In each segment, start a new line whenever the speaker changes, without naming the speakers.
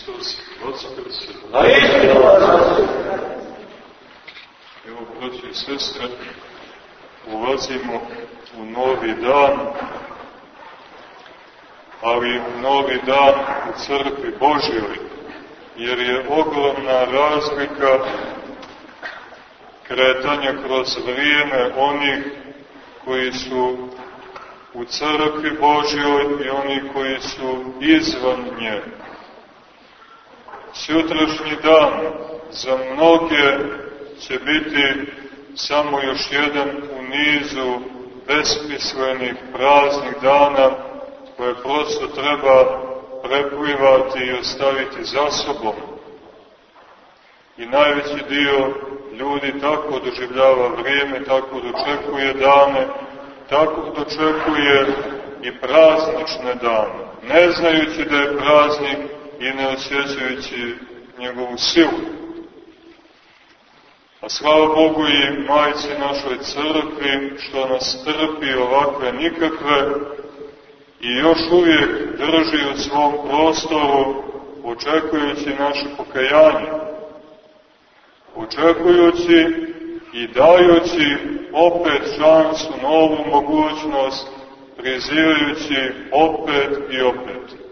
Hristos Vaskrse. Evo, braći i sestre, ulazimo u novi dan, ali novi dan u crkvi Božjoj, jer je ogromna razlika kretanja kroz vrijeme onih koji su u crkvi Božjoj i oni koji su izvan nje. Sutrašnji dan za mnoge će biti samo još jedan u nizu besmislenih praznih dana koje prosto treba preplivati i ostaviti za sobom. I najveći dio ljudi tako doživljava vrijeme, tako dočekuje dane, tako dočekuje i praznične dane, ne znajući da je praznik i ne osjećajući njegovu silu. A slava Bogu i majci našoj crkvi što nas trpi ovakve nikakve i još uvijek drži u svom prostoru očekujući naše pokajanje. Očekujući i dajući opet šansu, novu mogućnost, prizivajući opet i opet.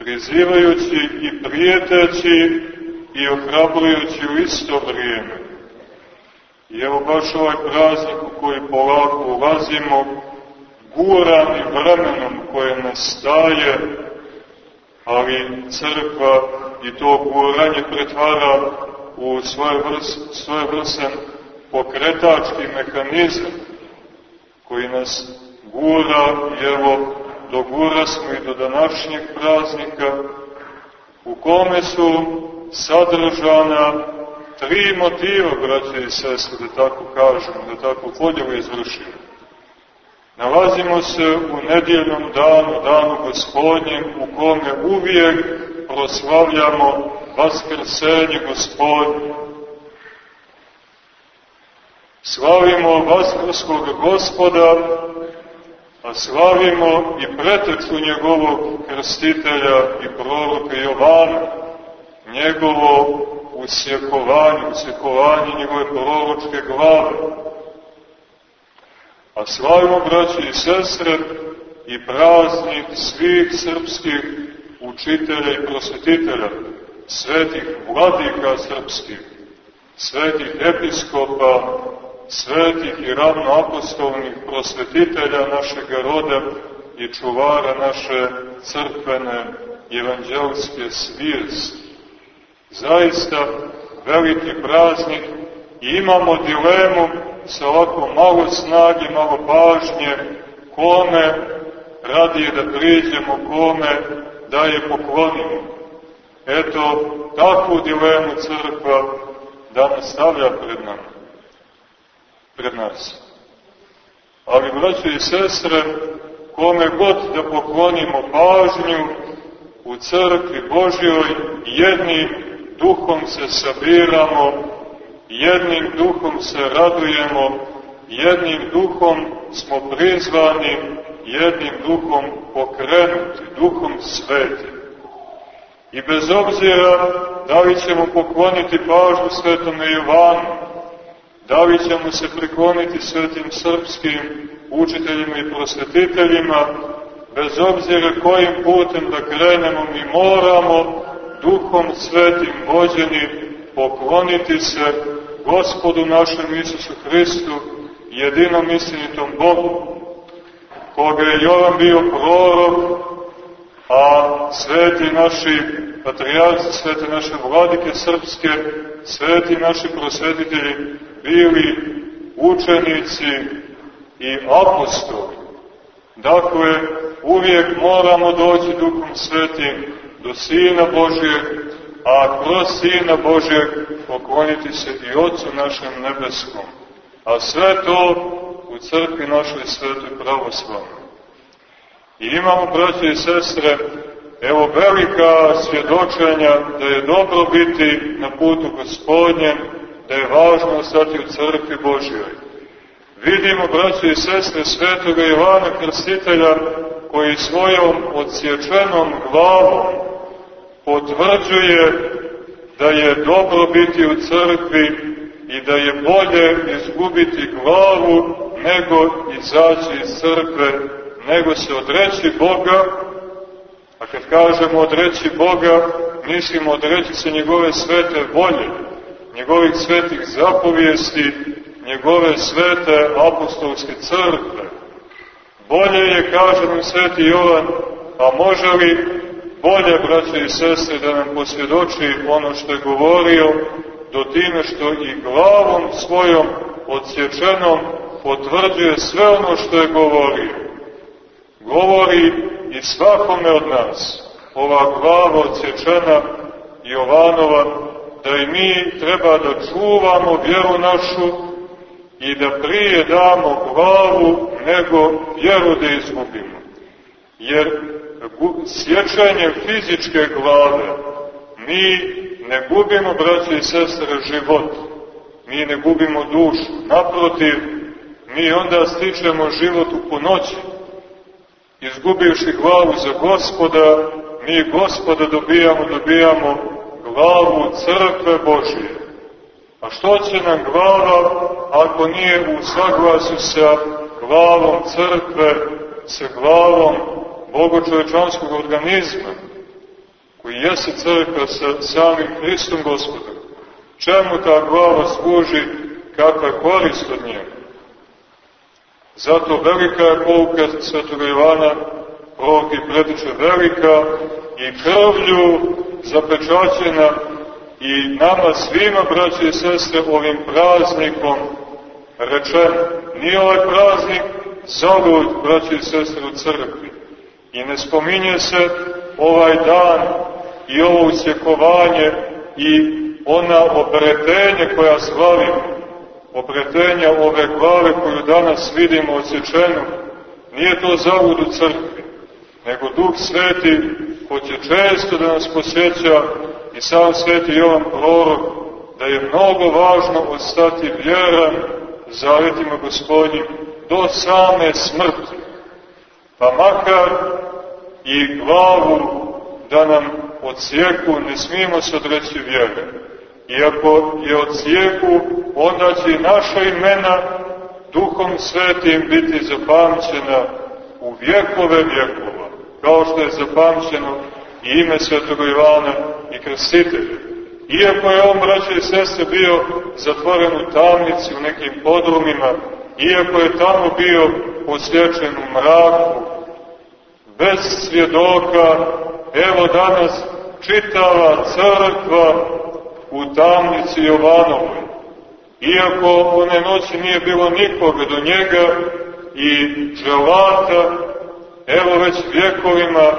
Prizivajući i prijeteći i ohrabrujući u isto vrijeme. I evo baš ovaj praznik u koji polako ulazimo, gurani vremenom koje nas staje, ali crkva i to guranje pretvara u svoje, vrs, svoje vrsen pokretački mehanizam koji nas gura i evo dogura smo i do današnjeg praznika u kome su sadržana tri motiva, braće i sestre, da tako kažem, da tako podjelu izvršimo. Nalazimo se u nedjeljnom danu, danu gospodnjem, u kome uvijek proslavljamo vaskrsenje gospodnje. Slavimo vaskrskog gospoda, a slavimo i preteču njegovog krstitelja i proroka Jovana, njegovo usjekovanje, usjekovanje njegove proročke glave. A slavimo, braći i sestre, i praznik svih srpskih učitelja i prosvetitelja, svetih vladika srpskih, svetih episkopa, svetih i ravnoapostolnih prosvetitelja našeg roda i čuvara naše crkvene evanđelske svijesti. Zaista veliki praznik i imamo dilemu sa ovako malo snage, malo pažnje, kome radije da priđemo, kome da je poklonimo. Eto, takvu dilemu crkva danas stavlja pred nama, pred nas. Ali, braćo i sestre, kome god da poklonimo pažnju, u crkvi Božjoj jednim duhom se sabiramo, jednim duhom se radujemo, jednim duhom smo prizvani, jednim duhom pokrenuti, duhom svetim. I bez obzira da li ćemo pokloniti pažnju svetome Jovanu, da li ćemo se prikloniti svetim srpskim učiteljima i prosvetiteljima, bez obzira kojim putem da krenemo, mi moramo duhom svetim vođeni pokloniti se gospodu našem Isusu Hristu, jedinom istinitom Bogu, koga je Jovan bio prorok, a sveti naši patrijarci, svete naše vladike srpske, sveti naši prosvetitelji bili učenici i apostoli. Dakle, uvijek moramo doći Duhom Svetim do Sina Božijeg, a kroz Sina Božijeg pokloniti se i Otcu našem nebeskom. A sve to u crkvi našoj svetoj pravoslavnoj. I imamo, braće i sestre, evo velika svjedočenja da je dobro biti na putu gospodnjem, da je važno ostati u crkvi Božjoj. Vidimo, braće i sestre, svetoga Ivana Krstitelja, koji svojom odsječenom glavom potvrđuje da je dobro biti u crkvi i da je bolje izgubiti glavu nego izaći iz crkve, nego se odreći Boga, a kad kažemo odreći Boga, mislimo odreći se njegove svete volje, njegovih svetih zapovijesti, njegove svete apostolske crkve. Bolje je, kaže nam sveti Jovan, a može li bolje, braće i sestre, da nam posvjedoči ono što je govorio, do time što i glavom svojom odsječenom potvrđuje sve ono što je govorio. Govori i svakome od nas, ova glava odsječena Jovanova, da i mi treba da čuvamo vjeru našu i da prije damo glavu nego vjeru da izgubimo. Jer sječanjem fizičke glave mi ne gubimo, braće i sestre, život. Mi ne gubimo dušu. Naprotiv, mi onda stičemo život u ponoći. Izgubivši glavu za gospoda, mi gospoda dobijamo, dobijamo glavu crkve Božije. A što će nam glava ako nije u saglasu sa glavom crkve, sa glavom bogočovečanskog organizma, koji jeste crkva sa samim Hristom gospodom? Čemu ta glava služi, kakva je korist od njega? Zato velika je pouka Svetog Ivana, prorok i pretiče velika i krvlju zapečaćena i nama svima, braći i sestre, ovim praznikom rečeno. Nije ovaj praznik zalud, braći i sestre, u crkvi. I ne spominje se ovaj dan i ovo usjekovanje i ona obretenje koja slavimo, obretenja ove glave koju danas vidimo osjećenu, nije to zavod u crkvi, nego Duh Sveti hoće često da nas posjeća i sam sveti Jovan prorok, da je mnogo važno ostati vjeran zavjetima gospodnjim do same smrti. Pa makar i glavu da nam ocijeku, ne smijemo se odreći vjere. Iako je ocijeku, onda će i naša imena duhom svetim biti zapamćena u vjekove vjekova, kao što je zapamćeno i ime svetog Ivana i krstitelja. Iako je on, braće i sestre, bio zatvoren u tamnici, u nekim podrumima, iako je tamo bio poslječen u mraku, bez svjedoka, evo danas čitava crkva u tamnici Jovanovoj. Iako one noći nije bilo nikoga do njega i želata, evo već vjekovima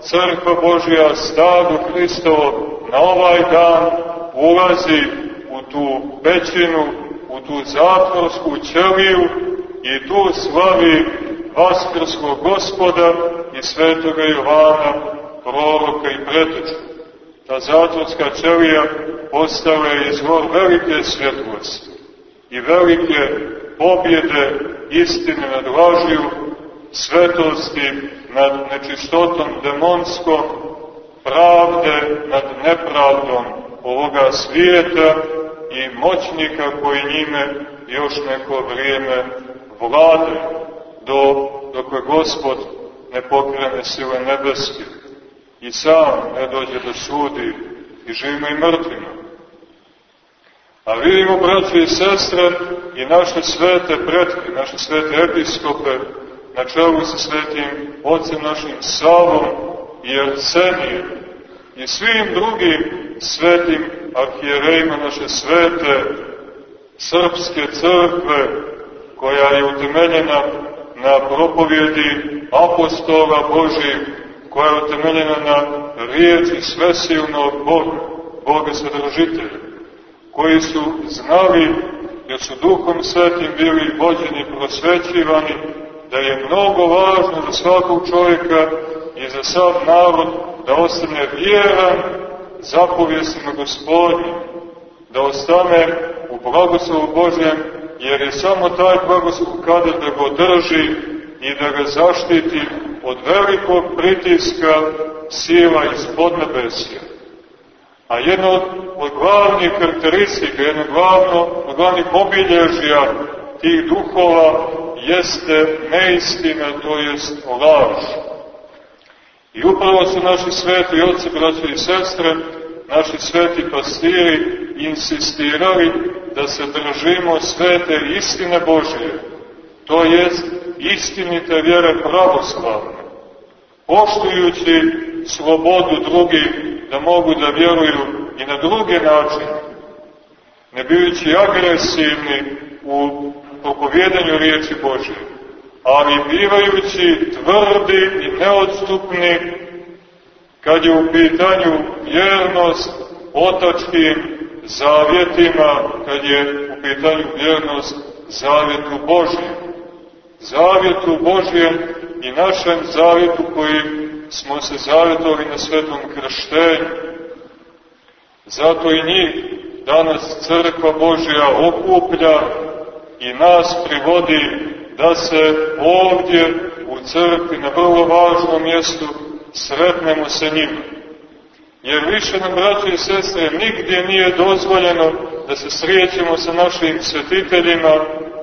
crkva Božja, stado Hristovo, na ovaj dan ulazi u tu pećinu, u tu zatvorsku ćeliju i tu slavi Vaskrskog gospoda i svetoga Jovana, proroka i preteča. Ta zatvorska ćelija postala je izvor velike svjetlosti i velike pobjede istine nad lažiju, svetosti nad nečistotom demonskom, pravde nad nepravdom ovoga svijeta i moćnika koji njime još neko vrijeme vlade do, dok je gospod ne pokrene sile nebeske i sam ne dođe da sudi i živimo i mrtvima. A vidimo, braće i sestre, i naše svete pretke, naše svete episkope, na čelu sa svetim ocem našim Savom i Arsenijem i svim drugim svetim arhijerejima naše svete srpske crkve koja je utemeljena na propovjedi apostola Božih, koja je utemeljena na riječi svesilnog Boga, Boga sadržitelja, koji su znali, jer su duhom svetim bili vođeni, prosvećivani, da je mnogo važno za svakog čovjeka i za sav narod da ostane vjeran zapovjestima gospodnjim, da ostane u blagoslovu Božjem, jer je samo taj blagoslov kada da go drži i da ga zaštiti od velikog pritiska sila iz podnebesja A jedna od, od glavnih karakteristika, jedna glavno, od glavnih obilježja tih duhova jeste neistina, to jest laž. I upravo su naši sveti oci, braći i sestre, naši sveti pastiri insistirali da se držimo svete istine Božije, to jest istinite vjere pravoslavne, poštujući slobodu drugih da mogu da vjeruju i na druge načine, ne bijući agresivni u propovjedanju riječi Božje, ali bivajući tvrdi i neodstupni kad je u pitanju vjernost otačkim zavjetima, kad je u pitanju vjernost zavjetu Božjem. Zavjetu Božjem i našem zavjetu koji smo se zavjetovali na svetom krštenju. Zato i njih danas crkva Božja okuplja i nas privodi da se ovdje u crkvi na vrlo važnom mjestu sretnemo sa njima. Jer više nam, braće i sestre, nigdje nije dozvoljeno da se srijećemo sa našim svetiteljima,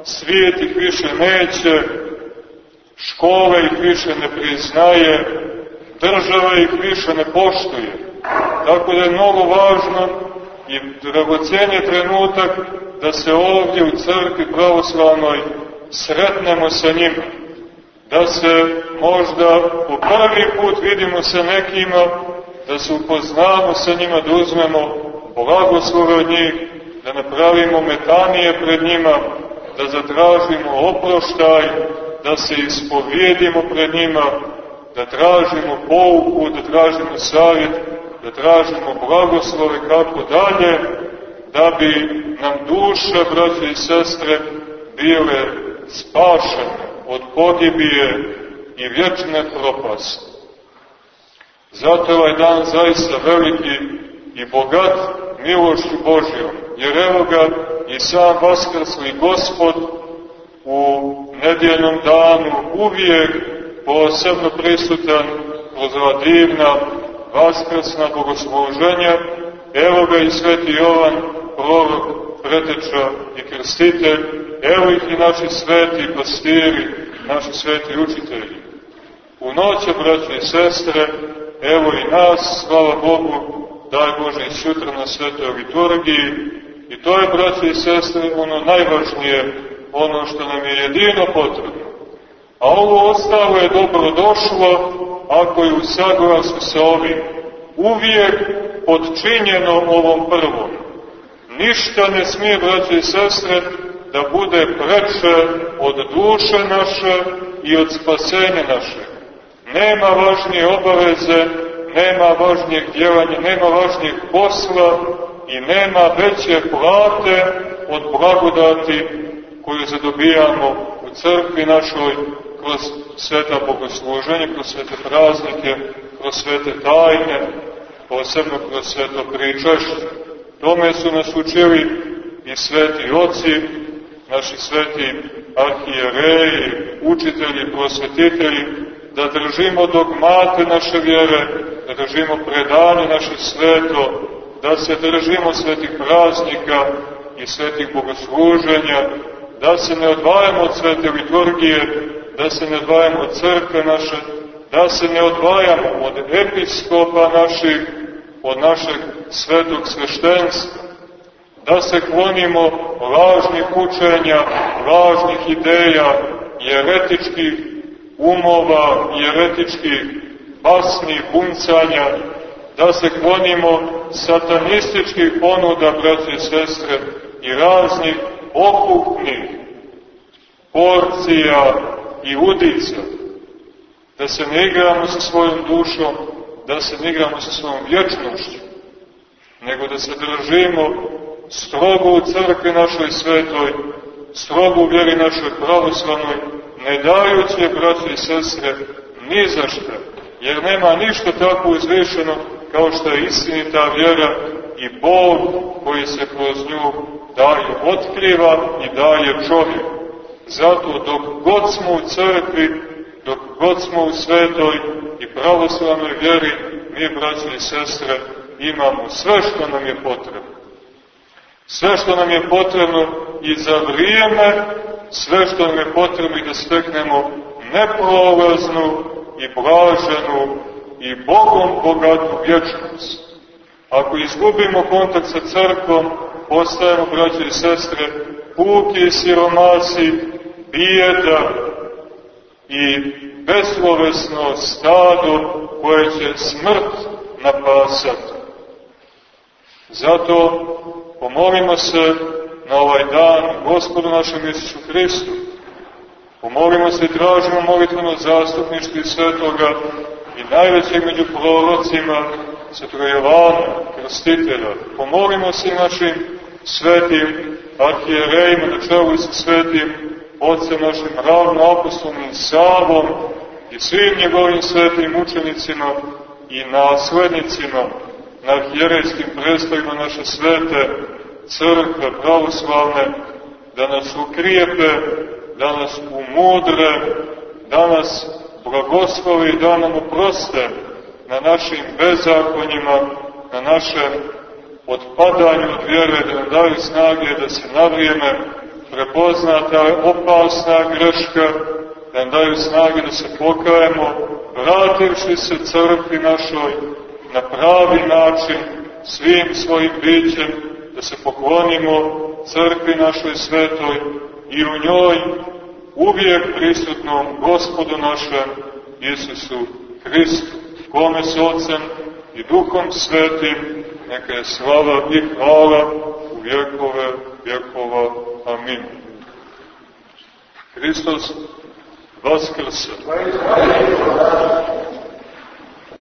svijet ih više neće, škole ih više ne priznaje, država ih više ne poštuje. Tako da je mnogo važno i dragocenje trenutak da se ovdje u crkvi pravoslavnoj sretnemo sa njima, da se možda po prvi put vidimo sa nekima, da se upoznamo sa njima, da uzmemo blagoslove od njih, da napravimo metanije pred njima, da zatražimo oproštaj, da se ispovjedimo pred njima, da tražimo pouku, da tražimo savjet, da tražimo blagoslove kako dalje, da bi nam duše, braće i sestre, bile spašene od pogibije i vječne propasti. Zato je ovaj dan zaista veliki i bogat milošću Božjom, jer evo ga i sam Vaskrsli Gospod u nedjeljnom danu uvijek posebno prisutan kroz ova divna vaskrsna bogosluženja, evo ga i sveti Jovan, prorok, preteča i krstitelj, evo ih i naši sveti pastiri, naši sveti učitelji. U noće, braće i sestre, evo i nas, slava Bogu, daj Bože i sutra na svetoj liturgiji, i to je, braće i sestre, ono najvažnije, ono što nam je jedino potrebno. A ovo ostalo je dobro došlo, ako je u saglasu sa ovim, uvijek podčinjeno ovom prvom. Ništa ne smije, braće i sestre, da bude preče od duše naše i od spasenja naše. Nema važnije obaveze, nema važnijeg djelanja, nema važnijeg posla i nema veće plate od blagodati koju zadobijamo u crkvi našoj kroz sveta bogosluženja, kroz svete praznike, kroz svete tajne, posebno kroz sveto pričašće. Tome su nas učili i sveti oci, naši sveti arhijereji, učitelji, prosvetitelji, da držimo dogmate naše vjere, da držimo predanje naše sveto, da se držimo svetih praznika i svetih bogosluženja, da se ne odvajamo od svete liturgije, da se ne odvajamo od crkve naše, da se ne odvajamo od episkopa naših, od našeg svetog sveštenstva, da se klonimo lažnih učenja, lažnih ideja, jeretičkih umova, jeretičkih basnih buncanja, da se klonimo satanističkih ponuda, braće i sestre, i raznih okupnih porcija i udica, da se ne igramo sa svojom dušom, da se ne igramo sa svojom vječnošću, nego da se držimo strogo u crkvi našoj svetoj, strogo u vjeri našoj pravoslavnoj, ne dajući je, braći i sestre, ni za šta, jer nema ništa tako uzvišeno kao što je istinita vjera i Bog koji se kroz nju daje, otkriva i daje čovjek. Zato dok god smo u crkvi, dok god smo u svetoj i pravoslavnoj vjeri, mi, braći i sestre, imamo sve što nam je potrebno. Sve što nam je potrebno i za vrijeme, sve što nam je potrebno i da steknemo neprolaznu i blaženu i Bogom bogatu vječnost. Ako izgubimo kontakt sa crkvom, postajemo, braće i sestre, puki i siromasi, bijeda i beslovesno stado koje će smrt napasati. Zato pomolimo se na ovaj dan Gospodu našem Isusu Hristu. Pomolimo se i tražimo molitveno zastupništvo svetoga i najvećeg među prorocima, svetoga Jovana, krstitelja. Pomolimo se našim svetim arhijerejima, na čelu svetim ocem našim ravnoapostolnim Savom i svim njegovim svetim učenicima i naslednicima na arhijerejskim predstavima naše svete crkve pravoslavne, da nas ukrijepe, da nas umudre, da nas blagoslovi, da nam oproste na našim bezakonjima, na našem odpadanju od vjere, da nam daju snage da se na vrijeme prepozna ta opasna greška, da nam daju snage da se pokajemo, vrativši se crkvi našoj na pravi način, svim svojim bićem, da se poklonimo crkvi našoj svetoj i u njoj uvijek prisutnom gospodu našem Isusu Hristu, kome s Otcem i Duhom Svetim, neka je slava i hvala u vjekove vjekova. Amin. Hristos Vaskrse.